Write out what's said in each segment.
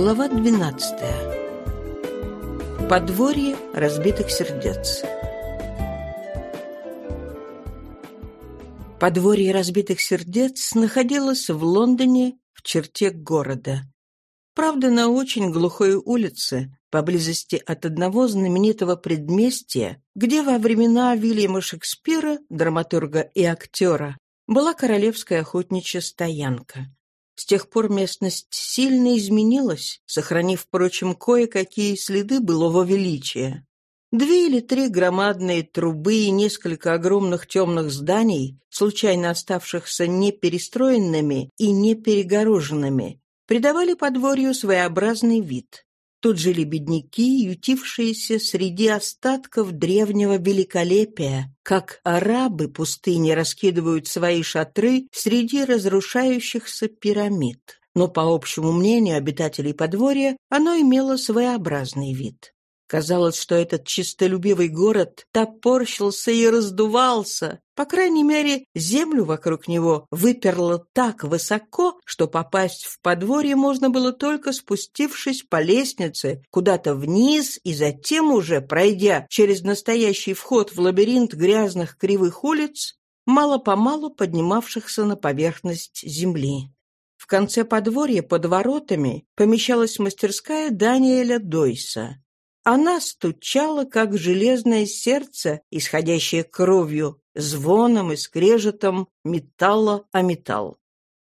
Глава 12. Подворье разбитых сердец. Подворье разбитых сердец находилось в Лондоне в черте города. Правда, на очень глухой улице, поблизости от одного знаменитого предместья, где во времена Вильяма Шекспира, драматурга и актера, была королевская охотничья стоянка. С тех пор местность сильно изменилась, сохранив, впрочем, кое-какие следы былого величия. Две или три громадные трубы и несколько огромных темных зданий, случайно оставшихся неперестроенными и неперегороженными, придавали подворью своеобразный вид. Тут жили бедняки, ютившиеся среди остатков древнего великолепия, как арабы пустыни раскидывают свои шатры среди разрушающихся пирамид. Но, по общему мнению обитателей подворья, оно имело своеобразный вид. Казалось, что этот чистолюбивый город топорщился и раздувался. По крайней мере, землю вокруг него выперло так высоко, что попасть в подворье можно было только спустившись по лестнице куда-то вниз и затем уже, пройдя через настоящий вход в лабиринт грязных кривых улиц, мало-помалу поднимавшихся на поверхность земли. В конце подворья под воротами помещалась мастерская Даниэля Дойса. Она стучала, как железное сердце, исходящее кровью, звоном и скрежетом металла о металл.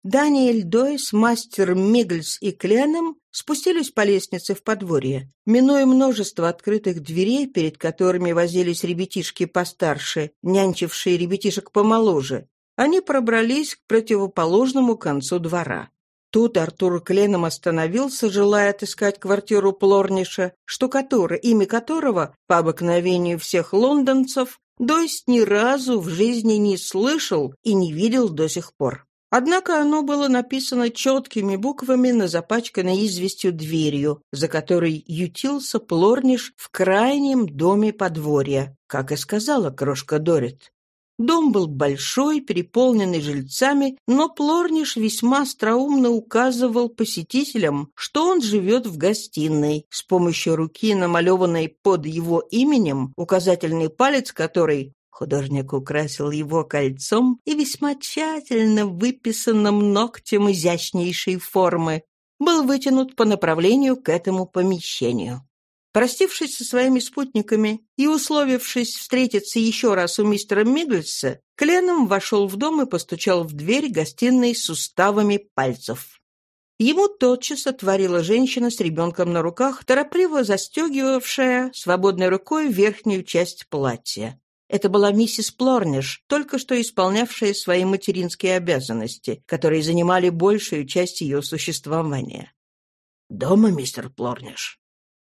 Даниэль Дойс, мастер Мигельс и Кленом спустились по лестнице в подворье. Минуя множество открытых дверей, перед которыми возились ребятишки постарше, нянчившие ребятишек помоложе, они пробрались к противоположному концу двора. Тут Артур Кленом остановился, желая отыскать квартиру Плорниша, штукатура, имя которого, по обыкновению всех лондонцев, Дойс ни разу в жизни не слышал и не видел до сих пор. Однако оно было написано четкими буквами на запачканной известью дверью, за которой ютился Плорниш в крайнем доме подворья, как и сказала крошка Дорит. Дом был большой, переполненный жильцами, но Плорниш весьма остроумно указывал посетителям, что он живет в гостиной, с помощью руки, намалеванной под его именем, указательный палец которой Художник украсил его кольцом и весьма тщательно выписанным ногтем изящнейшей формы был вытянут по направлению к этому помещению. Простившись со своими спутниками и условившись встретиться еще раз у мистера Миггельса, Кленом вошел в дом и постучал в дверь гостиной суставами пальцев. Ему тотчас отворила женщина с ребенком на руках, торопливо застегивавшая свободной рукой верхнюю часть платья. Это была миссис Плорниш, только что исполнявшая свои материнские обязанности, которые занимали большую часть ее существования. «Дома, мистер Плорниш?»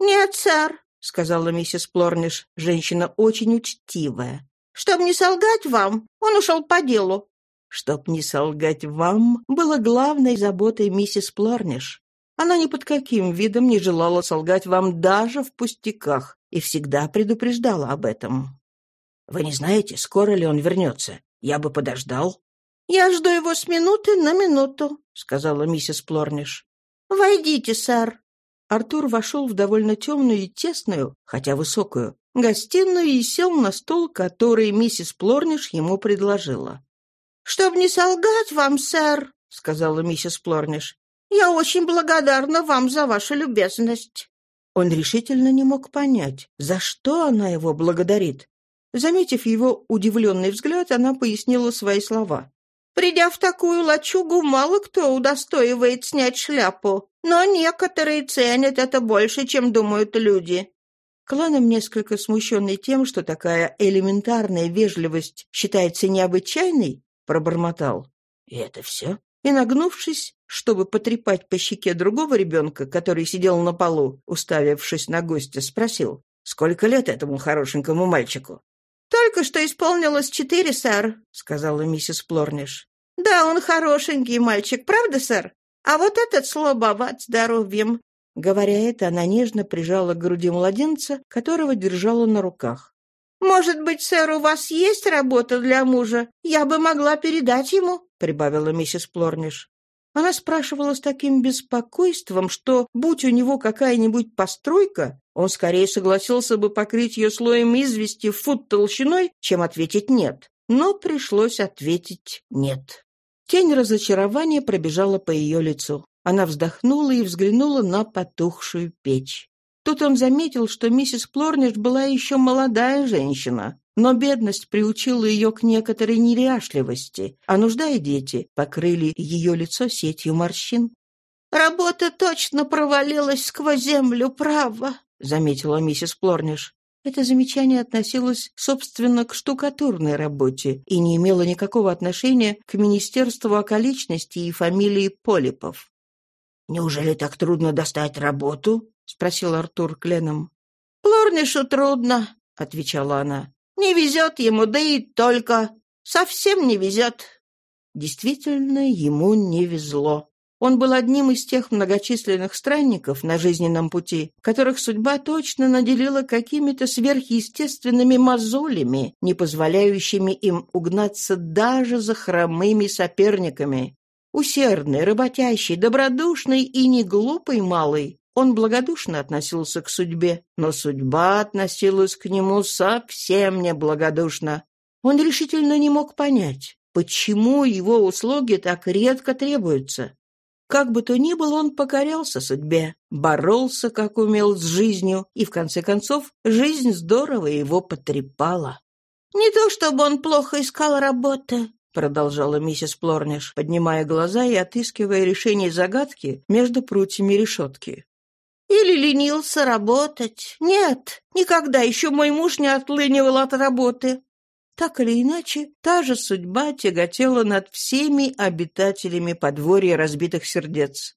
«Нет, сэр», — сказала миссис Плорниш, женщина очень учтивая. «Чтоб не солгать вам, он ушел по делу». «Чтоб не солгать вам» было главной заботой миссис Плорниш. Она ни под каким видом не желала солгать вам даже в пустяках и всегда предупреждала об этом. «Вы не знаете, скоро ли он вернется? Я бы подождал». «Я жду его с минуты на минуту», — сказала миссис Плорниш. «Войдите, сэр». Артур вошел в довольно темную и тесную, хотя высокую, гостиную и сел на стол, который миссис Плорниш ему предложила. «Чтоб не солгать вам, сэр», — сказала миссис Плорниш, «я очень благодарна вам за вашу любезность». Он решительно не мог понять, за что она его благодарит. Заметив его удивленный взгляд, она пояснила свои слова. Придя в такую лачугу, мало кто удостоивает снять шляпу, но некоторые ценят это больше, чем думают люди». Кланом, несколько смущенный тем, что такая элементарная вежливость считается необычайной, пробормотал. «И это все?» И, нагнувшись, чтобы потрепать по щеке другого ребенка, который сидел на полу, уставившись на гостя, спросил, «Сколько лет этому хорошенькому мальчику?» «Только что исполнилось четыре, сэр», — сказала миссис Плорниш. «Да, он хорошенький мальчик, правда, сэр? А вот этот слабоват здоровьем». Говоря это, она нежно прижала к груди младенца, которого держала на руках. «Может быть, сэр, у вас есть работа для мужа? Я бы могла передать ему», — прибавила миссис Плорниш. Она спрашивала с таким беспокойством, что, будь у него какая-нибудь постройка, он скорее согласился бы покрыть ее слоем извести фут толщиной, чем ответить «нет». Но пришлось ответить «нет». Тень разочарования пробежала по ее лицу. Она вздохнула и взглянула на потухшую печь. Тут он заметил, что миссис Плорниш была еще молодая женщина, но бедность приучила ее к некоторой неряшливости, а нужда и дети покрыли ее лицо сетью морщин. «Работа точно провалилась сквозь землю, право», — заметила миссис Плорниш. Это замечание относилось, собственно, к штукатурной работе и не имело никакого отношения к Министерству околичности и фамилии Полипов. «Неужели так трудно достать работу?» — спросил Артур Кленом. «Плорнишу трудно», — отвечала она. «Не везет ему, да и только. Совсем не везет». Действительно, ему не везло. Он был одним из тех многочисленных странников на жизненном пути, которых судьба точно наделила какими-то сверхъестественными мозолями, не позволяющими им угнаться даже за хромыми соперниками. Усердный, работящий, добродушный и неглупый малый, он благодушно относился к судьбе, но судьба относилась к нему совсем неблагодушно. Он решительно не мог понять, почему его услуги так редко требуются. Как бы то ни было, он покорялся судьбе, боролся, как умел, с жизнью, и, в конце концов, жизнь здорово его потрепала. «Не то чтобы он плохо искал работы», — продолжала миссис Плорниш, поднимая глаза и отыскивая решение загадки между прутьями решетки. Или ленился работать. Нет, никогда еще мой муж не отлынивал от работы. Так или иначе, та же судьба тяготела над всеми обитателями подворья разбитых сердец.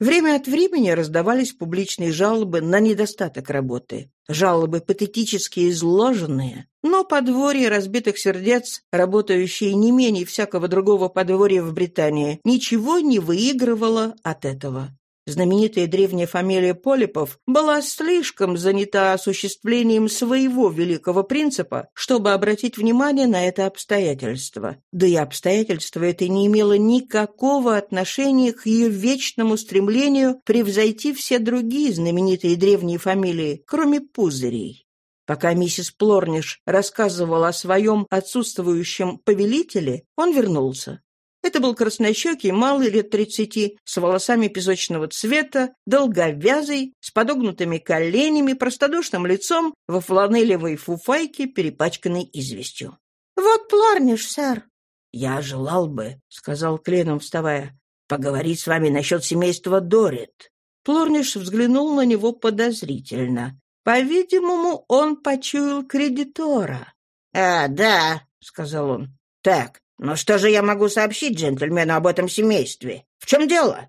Время от времени раздавались публичные жалобы на недостаток работы. Жалобы патетически изложенные, но подворье разбитых сердец, работающее не менее всякого другого подворья в Британии, ничего не выигрывало от этого. Знаменитая древняя фамилия Полипов была слишком занята осуществлением своего великого принципа, чтобы обратить внимание на это обстоятельство. Да и обстоятельство это не имело никакого отношения к ее вечному стремлению превзойти все другие знаменитые древние фамилии, кроме Пузырей. Пока миссис Плорниш рассказывала о своем отсутствующем повелителе, он вернулся. Это был краснощекий, малый, лет тридцати, с волосами песочного цвета, долговязый, с подогнутыми коленями, простодушным лицом, во фланелевой фуфайке, перепачканной известью. «Вот пларниш, сэр». «Я желал бы», — сказал Кленом, вставая, — «поговорить с вами насчет семейства Дорит». Плорниш взглянул на него подозрительно. По-видимому, он почуял кредитора. «А, да», — сказал он. «Так, но что же я могу сообщить джентльмену об этом семействе? В чем дело?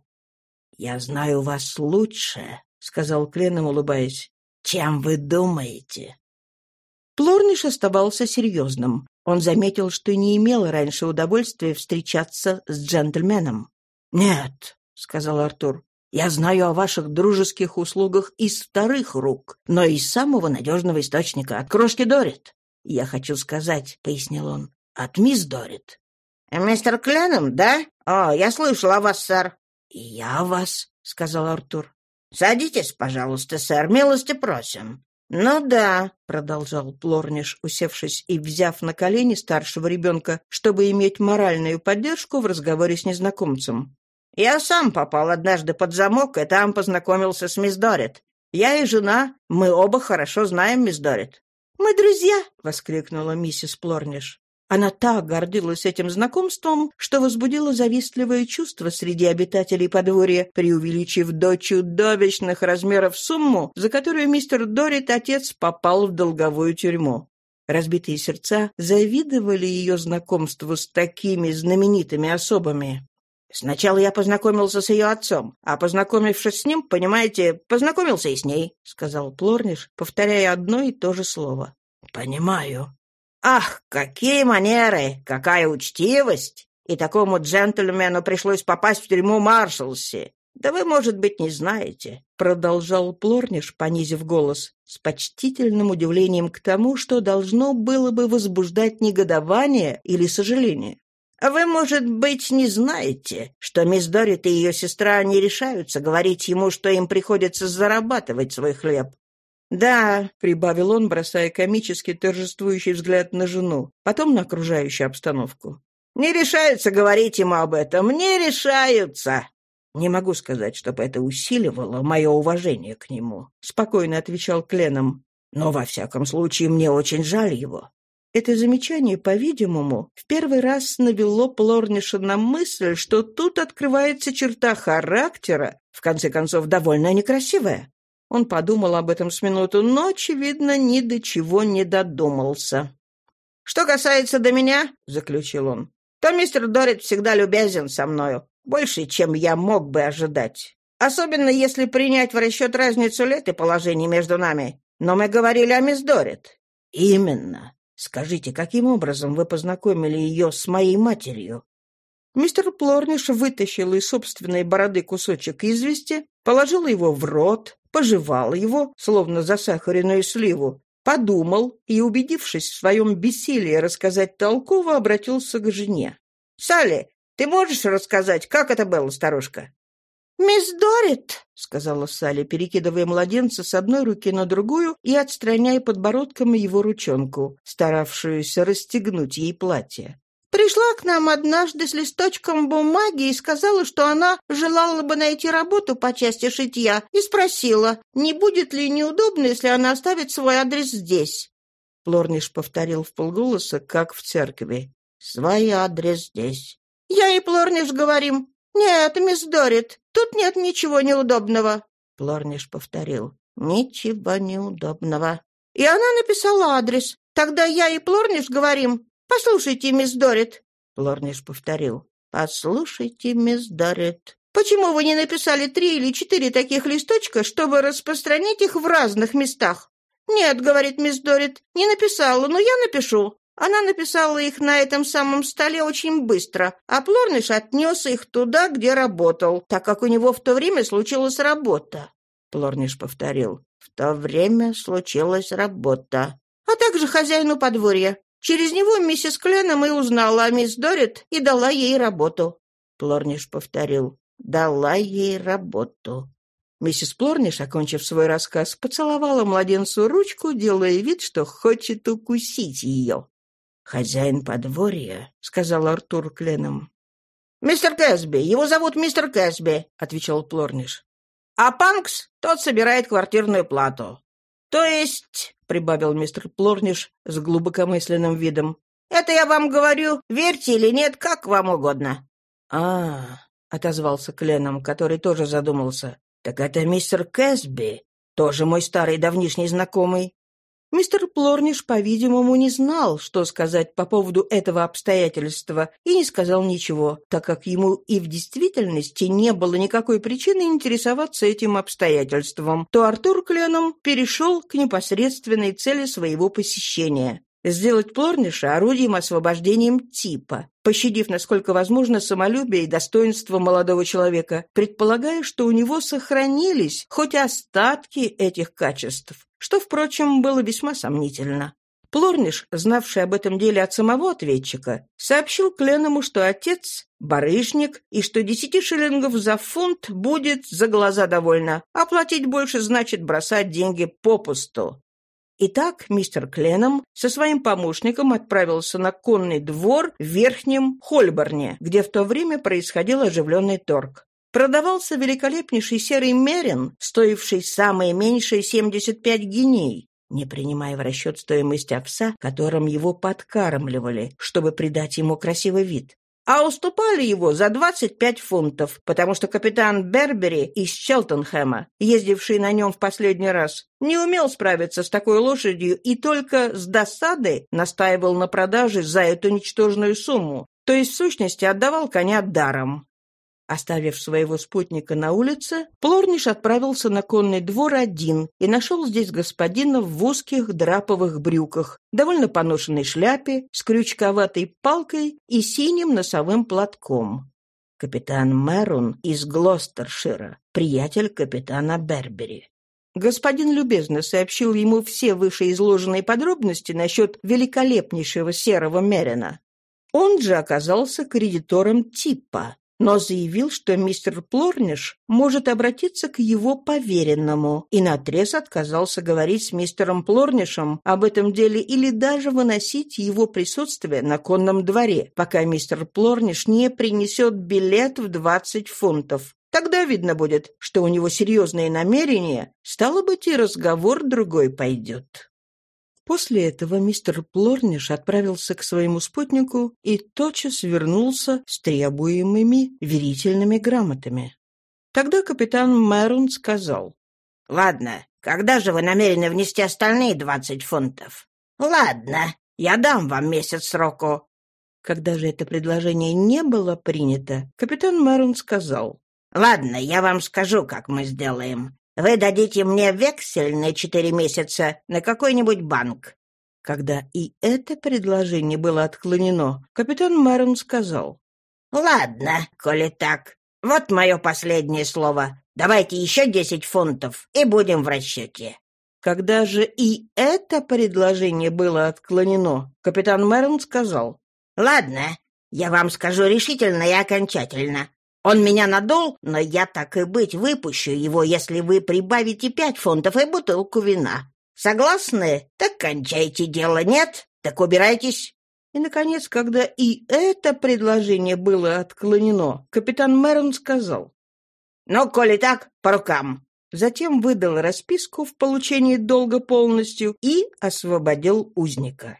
Я знаю вас лучше, сказал Кленом, улыбаясь. Чем вы думаете? Плорниш оставался серьезным. Он заметил, что не имел раньше удовольствия встречаться с джентльменом. «Нет», — сказал Артур, — «я знаю о ваших дружеских услугах из вторых рук, но из самого надежного источника, от крошки Дорит. Я хочу сказать», — пояснил он, от мисс Дорит». «Мистер Кленом, да? О, я слышал о вас, сэр». «И я о вас», — сказал Артур. «Садитесь, пожалуйста, сэр, милости просим». «Ну да», — продолжал Плорниш, усевшись и взяв на колени старшего ребенка, чтобы иметь моральную поддержку в разговоре с незнакомцем. «Я сам попал однажды под замок и там познакомился с мисс Дорит. Я и жена, мы оба хорошо знаем мисс Дорит». «Мы друзья!» — воскликнула миссис Плорниш. Она так гордилась этим знакомством, что возбудила завистливое чувство среди обитателей подворья, преувеличив до чудовищных размеров сумму, за которую мистер Дорит, отец, попал в долговую тюрьму. Разбитые сердца завидовали ее знакомству с такими знаменитыми особами. «Сначала я познакомился с ее отцом, а познакомившись с ним, понимаете, познакомился и с ней», — сказал Плорниш, повторяя одно и то же слово. «Понимаю», Ах, какие манеры, какая учтивость! И такому джентльмену пришлось попасть в тюрьму Маршалси. Да вы, может быть, не знаете, — продолжал Плорниш, понизив голос, с почтительным удивлением к тому, что должно было бы возбуждать негодование или сожаление. А вы, может быть, не знаете, что мисс Дорит и ее сестра не решаются говорить ему, что им приходится зарабатывать свой хлеб. «Да», — прибавил он, бросая комически торжествующий взгляд на жену, потом на окружающую обстановку. «Не решаются говорить ему об этом, не решаются!» «Не могу сказать, чтобы это усиливало мое уважение к нему», — спокойно отвечал Кленом. «Но, во всяком случае, мне очень жаль его. Это замечание, по-видимому, в первый раз навело Плорниша на мысль, что тут открывается черта характера, в конце концов, довольно некрасивая. Он подумал об этом с минуту, но, очевидно, ни до чего не додумался. «Что касается до меня», — заключил он, — «то мистер Дорит всегда любезен со мною, больше, чем я мог бы ожидать. Особенно если принять в расчет разницу лет и положений между нами. Но мы говорили о мисс Дорит». «Именно. Скажите, каким образом вы познакомили ее с моей матерью?» Мистер Плорниш вытащил из собственной бороды кусочек извести, положил его в рот, пожевал его, словно засахаренную сливу, подумал и, убедившись в своем бессилии рассказать толково, обратился к жене. «Салли, ты можешь рассказать, как это было, старушка?» «Мисс Дорит», — сказала Салли, перекидывая младенца с одной руки на другую и отстраняя подбородком его ручонку, старавшуюся расстегнуть ей платье. «Пришла к нам однажды с листочком бумаги и сказала, что она желала бы найти работу по части шитья, и спросила, не будет ли неудобно, если она оставит свой адрес здесь». Плорниш повторил вполголоса, как в церкви. «Свой адрес здесь». «Я и Плорниш говорим. Нет, мисс Дорит, Тут нет ничего неудобного. Плорниш повторил. Ничего неудобного. И она написала адрес. Тогда я и Плорниш говорим. Послушайте, мисс Дорит. Плорниш повторил. Послушайте, мисс Дорит. Почему вы не написали три или четыре таких листочка, чтобы распространить их в разных местах? «Нет», — говорит мисс Дорит, — «не написала, но я напишу». Она написала их на этом самом столе очень быстро, а Плорныш отнес их туда, где работал, так как у него в то время случилась работа. Плорниш повторил. «В то время случилась работа». «А также хозяину подворья. Через него миссис Кленом и узнала о мисс Дорит и дала ей работу». Плорниш повторил. «Дала ей работу». Миссис Плорниш, окончив свой рассказ, поцеловала младенцу ручку, делая вид, что хочет укусить ее. «Хозяин подворья», — сказал Артур Кленом. «Мистер Кэсби, его зовут мистер Кэсби», — отвечал Плорниш. «А Панкс, тот собирает квартирную плату. То есть, — прибавил мистер Плорниш с глубокомысленным видом, — это я вам говорю, верьте или нет, как вам угодно». «А, — отозвался Кленом, который тоже задумался, — так это мистер Кэсби, тоже мой старый давнишний знакомый. Мистер Плорниш, по-видимому, не знал, что сказать по поводу этого обстоятельства, и не сказал ничего, так как ему и в действительности не было никакой причины интересоваться этим обстоятельством, то Артур Кленом перешел к непосредственной цели своего посещения сделать Плорниша орудием освобождением типа, пощадив, насколько возможно, самолюбие и достоинство молодого человека, предполагая, что у него сохранились хоть остатки этих качеств, что, впрочем, было весьма сомнительно. Плорниш, знавший об этом деле от самого ответчика, сообщил Кленному, что отец — барышник, и что десяти шиллингов за фунт будет за глаза довольно, а платить больше значит бросать деньги попусту. Итак, мистер Кленом со своим помощником отправился на конный двор в Верхнем Хольборне, где в то время происходил оживленный торг. Продавался великолепнейший серый мерин, стоивший самые меньшие 75 гиней, не принимая в расчет стоимость овса, которым его подкармливали, чтобы придать ему красивый вид. А уступали его за 25 фунтов, потому что капитан Бербери из Челтенхэма, ездивший на нем в последний раз, не умел справиться с такой лошадью и только с досады настаивал на продаже за эту ничтожную сумму, то есть в сущности отдавал коня даром. Оставив своего спутника на улице, Плорниш отправился на конный двор один и нашел здесь господина в узких драповых брюках, довольно поношенной шляпе, с крючковатой палкой и синим носовым платком. Капитан Мэрун из Глостершира, приятель капитана Бербери. Господин любезно сообщил ему все вышеизложенные подробности насчет великолепнейшего серого Мерина. Он же оказался кредитором типа, но заявил, что мистер Плорниш может обратиться к его поверенному, и наотрез отказался говорить с мистером Плорнишем об этом деле или даже выносить его присутствие на конном дворе, пока мистер Плорниш не принесет билет в 20 фунтов. Тогда видно будет, что у него серьезные намерения, стало быть, и разговор другой пойдет. После этого мистер Плорниш отправился к своему спутнику и тотчас вернулся с требуемыми верительными грамотами. Тогда капитан Мэрон сказал. «Ладно, когда же вы намерены внести остальные двадцать фунтов?» «Ладно, я дам вам месяц сроку». Когда же это предложение не было принято, капитан Мэрон сказал. «Ладно, я вам скажу, как мы сделаем. Вы дадите мне вексель на четыре месяца на какой-нибудь банк». Когда и это предложение было отклонено, капитан Мэрон сказал. «Ладно, коли так. Вот мое последнее слово. Давайте еще десять фунтов, и будем в расчете». Когда же и это предложение было отклонено, капитан Мэрон сказал. «Ладно, я вам скажу решительно и окончательно. Он меня надул, но я так и быть выпущу его, если вы прибавите пять фунтов и бутылку вина. Согласны? Так кончайте дело, нет? Так убирайтесь». И, наконец, когда и это предложение было отклонено, капитан Мэрон сказал. «Ну, коли так, по рукам». Затем выдал расписку в получении долга полностью и освободил узника.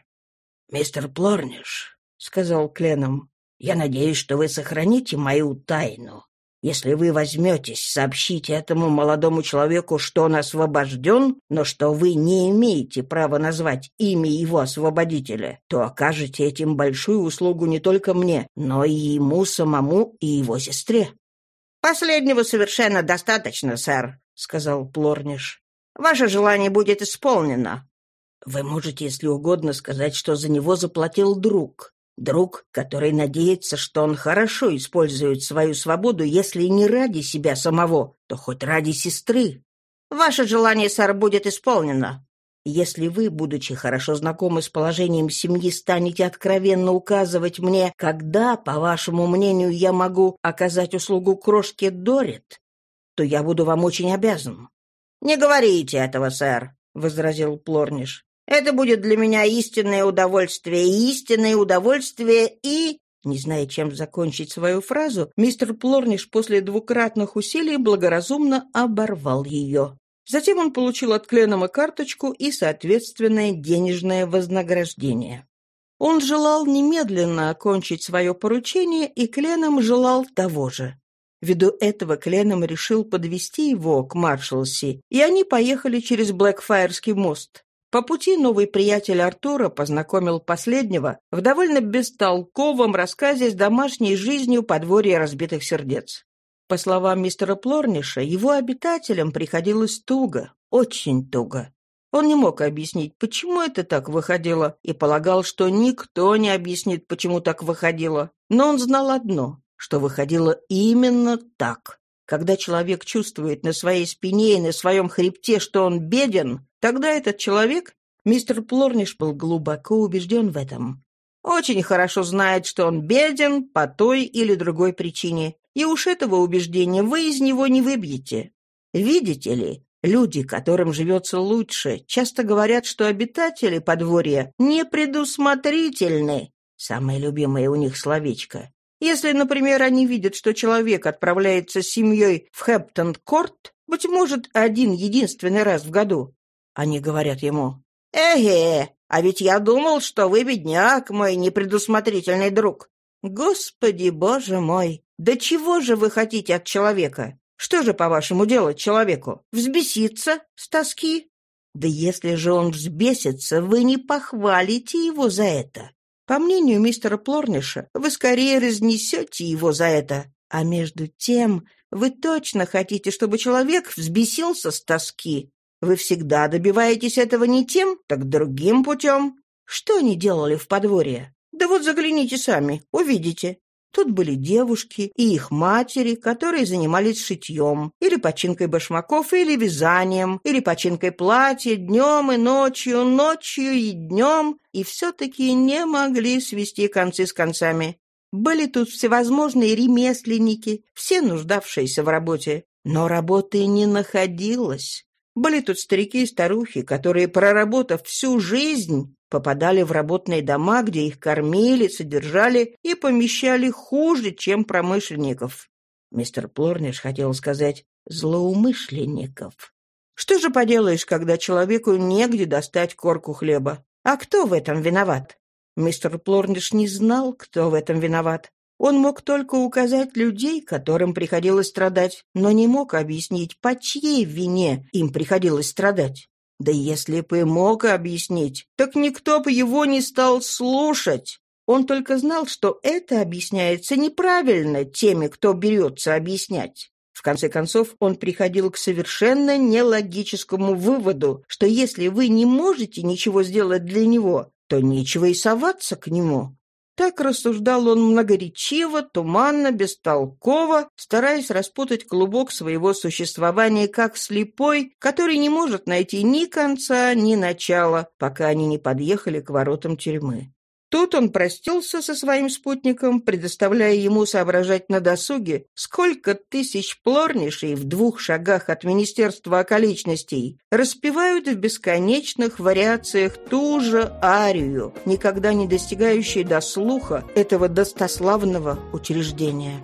«Мистер Плорниш», — сказал Кленом, я надеюсь, что вы сохраните мою тайну. Если вы возьметесь сообщить этому молодому человеку, что он освобожден, но что вы не имеете права назвать имя его освободителя, то окажете этим большую услугу не только мне, но и ему самому и его сестре». «Последнего совершенно достаточно, сэр», — сказал Плорниш. «Ваше желание будет исполнено». «Вы можете, если угодно, сказать, что за него заплатил друг. Друг, который надеется, что он хорошо использует свою свободу, если не ради себя самого, то хоть ради сестры. Ваше желание, сэр, будет исполнено. Если вы, будучи хорошо знакомы с положением семьи, станете откровенно указывать мне, когда, по вашему мнению, я могу оказать услугу крошке Дорит, то я буду вам очень обязан. — Не говорите этого, сэр, — возразил Плорниш. Это будет для меня истинное удовольствие, истинное удовольствие и...» Не зная, чем закончить свою фразу, мистер Плорниш после двукратных усилий благоразумно оборвал ее. Затем он получил от Кленома карточку и соответственное денежное вознаграждение. Он желал немедленно окончить свое поручение, и Кленом желал того же. Ввиду этого Кленом решил подвести его к Маршалси, и они поехали через Блэкфайрский мост. По пути новый приятель Артура познакомил последнего в довольно бестолковом рассказе с домашней жизнью подворья разбитых сердец. По словам мистера Плорниша, его обитателям приходилось туго, очень туго. Он не мог объяснить, почему это так выходило, и полагал, что никто не объяснит, почему так выходило. Но он знал одно, что выходило именно так. Когда человек чувствует на своей спине и на своем хребте, что он беден, тогда этот человек, мистер Плорниш был глубоко убежден в этом, очень хорошо знает, что он беден по той или другой причине, и уж этого убеждения вы из него не выбьете. Видите ли, люди, которым живется лучше, часто говорят, что обитатели подворья непредусмотрительны. Самое любимое у них словечко. Если, например, они видят, что человек отправляется с семьей в Хэмптон-Корт, быть может, один единственный раз в году, они говорят ему, «Эге, а ведь я думал, что вы бедняк, мой непредусмотрительный друг». Господи, боже мой, да чего же вы хотите от человека? Что же, по-вашему, делать человеку? Взбеситься с тоски? Да если же он взбесится, вы не похвалите его за это. По мнению мистера Плорниша, вы скорее разнесете его за это. А между тем, вы точно хотите, чтобы человек взбесился с тоски. Вы всегда добиваетесь этого не тем, так другим путем. Что они делали в подворье? Да вот загляните сами, увидите. Тут были девушки и их матери, которые занимались шитьем, или починкой башмаков, или вязанием, или починкой платья днем и ночью, ночью и днем, и все-таки не могли свести концы с концами. Были тут всевозможные ремесленники, все нуждавшиеся в работе, но работы не находилось. Были тут старики и старухи, которые, проработав всю жизнь, попадали в работные дома, где их кормили, содержали и помещали хуже, чем промышленников. Мистер Плорниш хотел сказать «злоумышленников». Что же поделаешь, когда человеку негде достать корку хлеба? А кто в этом виноват? Мистер Плорниш не знал, кто в этом виноват. Он мог только указать людей, которым приходилось страдать, но не мог объяснить, по чьей вине им приходилось страдать. Да если бы мог объяснить, так никто бы его не стал слушать. Он только знал, что это объясняется неправильно теми, кто берется объяснять. В конце концов, он приходил к совершенно нелогическому выводу, что если вы не можете ничего сделать для него, то нечего и соваться к нему. Так рассуждал он многоречиво, туманно, бестолково, стараясь распутать клубок своего существования как слепой, который не может найти ни конца, ни начала, пока они не подъехали к воротам тюрьмы. Тут он простился со своим спутником, предоставляя ему соображать на досуге, сколько тысяч плорнишей в двух шагах от Министерства околичностей распевают в бесконечных вариациях ту же арию, никогда не достигающей до слуха этого достославного учреждения.